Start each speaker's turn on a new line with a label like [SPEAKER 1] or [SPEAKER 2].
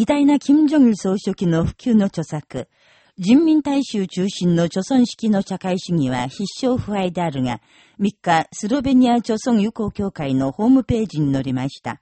[SPEAKER 1] 偉大な金正日総書記の普及の著作、人民大衆中心の著存式の社会主義は必勝不敗であるが、3日、スロベニア著存友好協会のホームページに載りました。